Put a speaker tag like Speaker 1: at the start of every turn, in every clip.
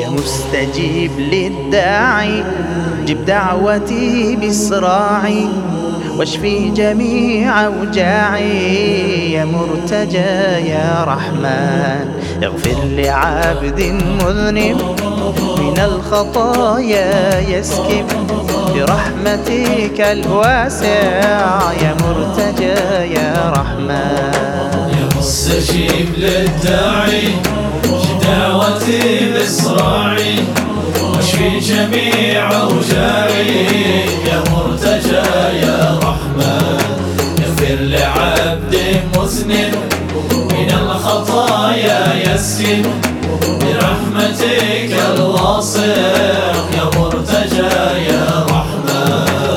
Speaker 1: يا مستجيب للداعي جب دعوتي بإسراعي واشفي جميع أوجاعي. يا مرتجى يا رحمن اغفر لعبد مذنب. من الخطايا يسكب برحمتك الواسع يا مرتجى يا رحمن.
Speaker 2: يا مستجيب للداعي دعوتي بإسراعي واشفي جميع أوجاعي. يا مرتجى يا رحمن اغفر لعبد مذنب من الخطايا برحمتك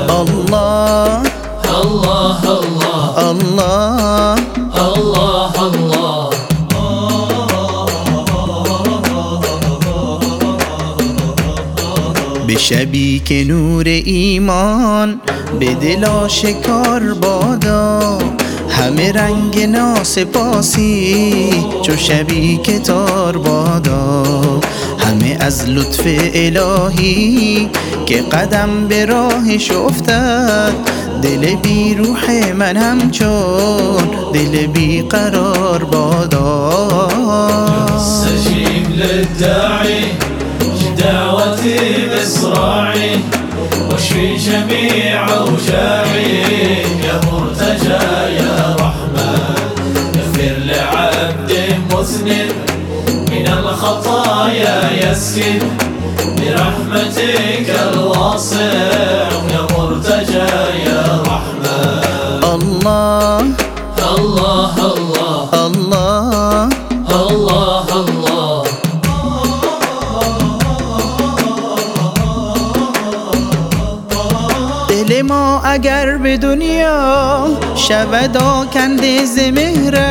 Speaker 1: الله
Speaker 2: الله الله
Speaker 1: الله
Speaker 2: الله الله
Speaker 1: بشبیک نور ایمان به دل آشکار بادا. همه رنگ ناسپاسی چو شبیک تار بادا. همه از لطف الهی که قدم به راهش افتد دل بی روح من همچون دل بی قرار بادا
Speaker 2: استجيب للداعي دعوتي بإسراعي واشفي جميع أوجاعي يا مرتجى الخطايا يسكن برحمتك الواسع يا مرتجى يا رحمن
Speaker 1: الله
Speaker 2: الله الله
Speaker 1: الله
Speaker 2: الله الله
Speaker 1: دل ما اگر به دنیا شود آکنده ز مهرش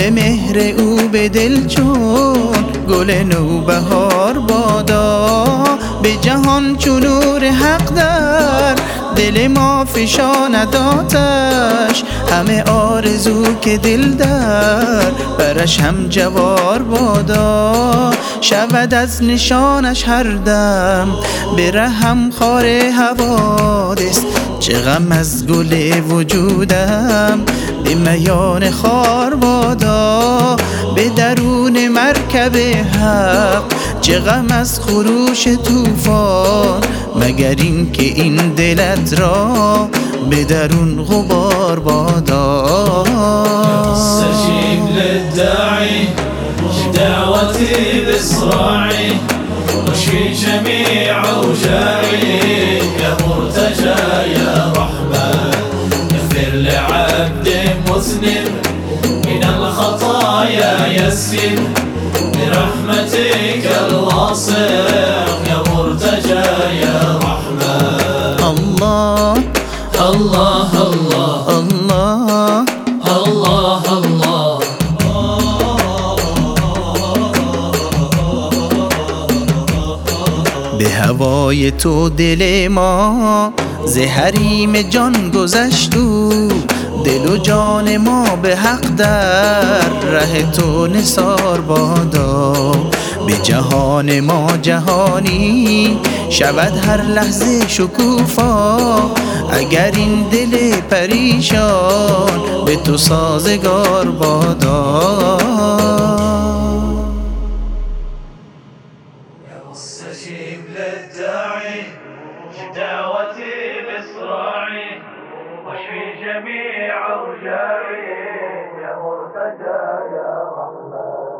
Speaker 1: مهر او به دل چون گل نوبهار بادا. به جهان چون نور حق در دل ما فشاند آتش. همه آرزو که دل در برش هم جوار بادا. شود از نشانش هر دم بره هم خار حوادث. چه غم از گل وجودم. به میان خار بادا به درون مرکب حق. چه غم از خروش طوفان مگر این که این دلت را به درون غبار بادا.
Speaker 2: استجيب للداعي دعوتي بإسراعي واشفي جميع أوجاعي يا مرتجى الخطايا يسكن برحمتك الواسع يا مرتجى يا رحمن
Speaker 1: الله
Speaker 2: الله الله
Speaker 1: الله
Speaker 2: الله الله
Speaker 1: به هوای تو دل ما ز حریم جان گذشت او دل و جان ما به حق در ره تو نثار بادا. به جهان ما جهانی شود هر لحظه شکوفا. اگر این دل پریشان به تو سازگار بادا.
Speaker 2: جميع رجائي يا مرتجى يا رحمن